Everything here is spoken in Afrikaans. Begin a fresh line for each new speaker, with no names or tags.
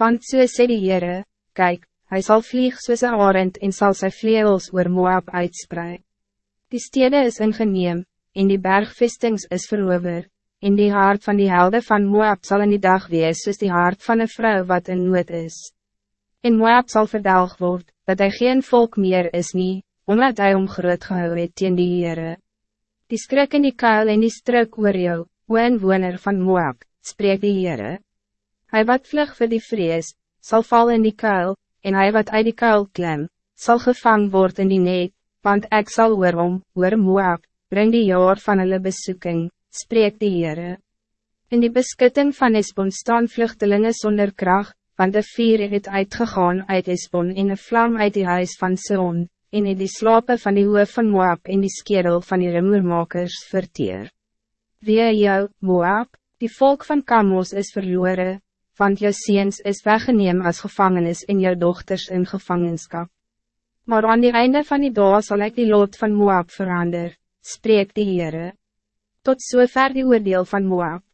Want so sê die Heere, kyk, hy sal vlieg soos een arend en sal sy vleels oor Moab uitspreid. Die stede is ingeneem, en die bergvestings is verover, en die hart van die helden van Moab zal in die dag wees soos die hart van een vrouw wat in nood is. En Moab zal verdelg word, dat hij geen volk meer is nie, omdat hij om groot gehou het teen die Heere. Die skrik in die kuil en die struk oor jou, o inwoner van Moab, spreek die Heere. Hij wat vlug voor die vrees, zal val in die kuil, en hij wat uit die kuil klim, zal gevangen worden in die net, want ik zal oor om, oor Moab, breng die jaar van hulle besoeking, spreek die Heere. In die beskutting van Esbon staan vluchtelingen zonder kracht, want de vier het uitgegaan uit Esbon in een vlam uit die huis van Seon, en het die slapen van die hoof van Moab en die skedel van die remoermakers verteer. Wie jou, Moab, die volk van Kamos is verloren, want jou seens is weggeneem als gevangenis en jou dochters in gevangenschap. Maar aan die einde van die dag zal ik die lot van Moab verander, spreekt die Heere. Tot zover die oordeel van Moab.